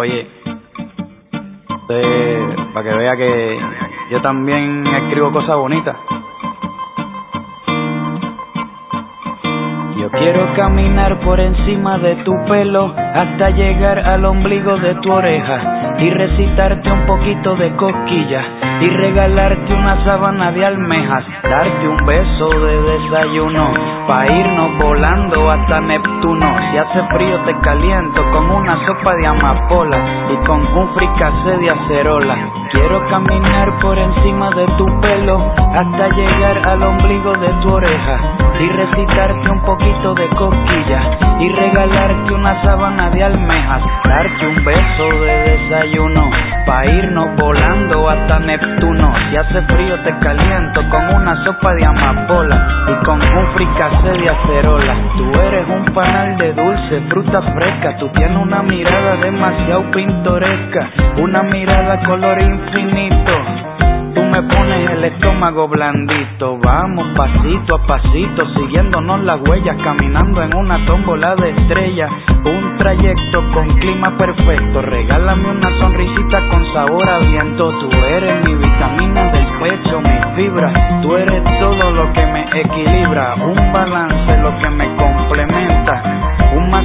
Oye, para que vea que yo también escribo cosas bonitas. Quiero caminar por encima de tu pelo hasta llegar al ombligo de tu oreja y recitarte un poquito de cosquillas y regalarte una sábana de almejas, darte un beso de desayuno, pa' irnos volando hasta Neptuno. Si hace frío te caliento con una sopa de amapola y con un fricase de acerola. Quiero caminar por encima de tu pelo hasta llegar al ombligo de tu oreja y recitarte un poquito de cosquillas y regalarte una sábana de almejas, darte un beso de desayuno, pa' irnos volando hasta Neptuno si hace frío te caliento con una sopa de amapola y con un fricase de acerola. Tú eres un panal de dulce, fruta fresca. Tú tienes una mirada demasiado pintoresca, una mirada color infinito. Pones el estómago blandito, vamos pasito a pasito, siguiéndonos las huellas, caminando en una tómbola de estrellas, un trayecto con clima perfecto, regálame una sonrisita con sabor a viento, tú eres mi vitamina del pecho, mi fibra, tú eres todo lo que me equilibra, un balance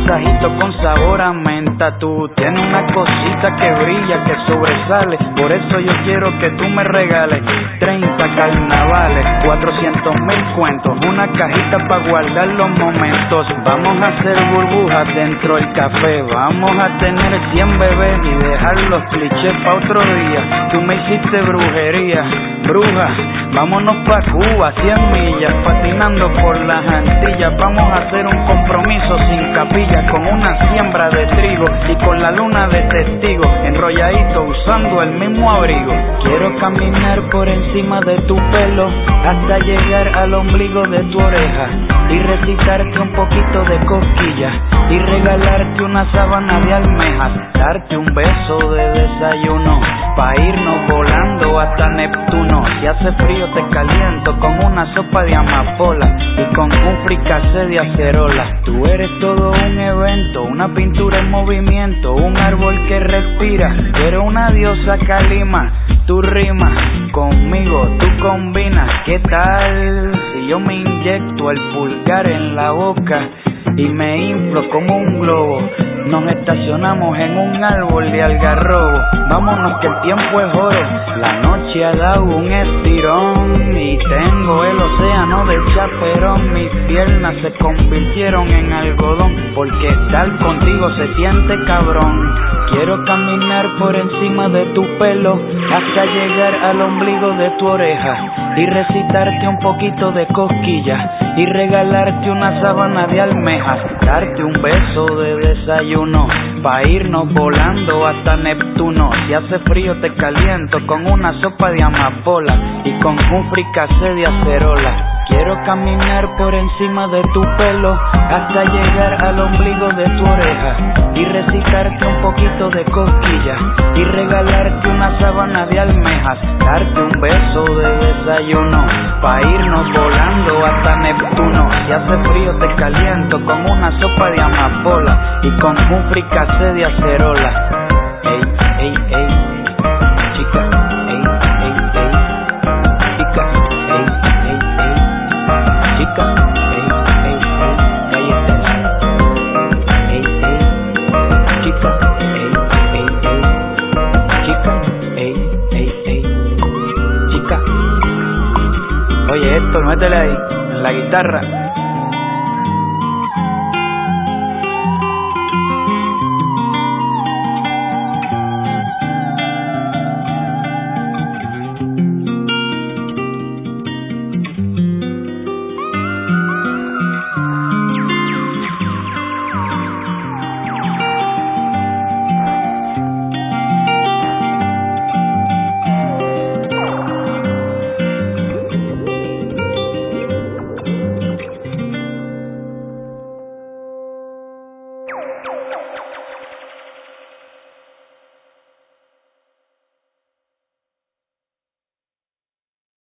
un masajito con sabor a menta. Tú tienes una cosita que brilla, que sobresale. Por eso yo quiero que tú me regales 30 carnavales, 400 mil cuentos, una cajita para guardar los momentos. Vamos a hacer burbujas dentro del café. Vamos a tener 100 bebés y dejar los clichés para otro día. Tú me hiciste brujería, bruja. Vámonos pa' Cuba, 100 millas, patinando por las Antillas. Vamos a hacer un compromiso sin capilla con una siembra de trigo y con la luna de testigo, enrolladito usando el mismo abrigo. Quiero caminar por encima de tu pelo hasta llegar al ombligo de tu oreja y recitarte un poquito de cosquillas y regalarte una sábana de almejas, darte un beso de desayuno pa irnos volando hasta Neptuno. Si hace frío te caliento con una sopa de amapola y con un fricase de acerola. Tú eres todo un evento, una pintura en movimiento, un árbol que respira. Pero una diosa calima, tu rima conmigo, tú combinas. ¿Qué tal si yo me inyecto el pulgar en la boca y me inflo como un globo? Nos estacionamos en un árbol de algarrobo. Vámonos que el tiempo es oro. La noche ha dado un estirón y tengo el océano del chaperón. Mis piernas se convirtieron en algodón porque estar contigo se siente cabrón. Quiero caminar por encima de tu pelo hasta llegar al ombligo de tu oreja y recitarte un poquito de cosquillas y regalarte una sábana de almejas, darte un beso de desayuno. Pa irnos volando hasta Neptuno. Si hace frío te caliento con una sopa de amapola. Y con un fricase de acerola. Quiero caminar por encima de tu pelo. Hasta llegar al ombligo de tu oreja. Y recitarte un poquito de cosquillas y regalarte una sábana de almejas, darte un beso de desayuno pa irnos volando hasta Neptuno. Si hace frío te caliento con una sopa de amapola y con un fricase de acerola. Oye, esto, métele ahí, en la guitarra.